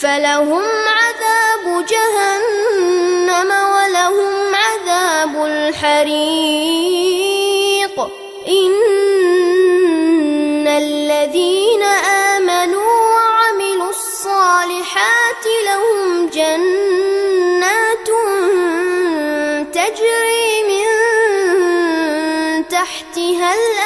فلهم عذاب جهنم ولهم عذاب الحريق. إن الذين آمنوا وعملوا الصالحات لهم جنات تجري من تحتها الأنهار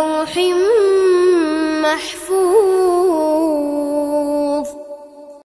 لوح محفوظ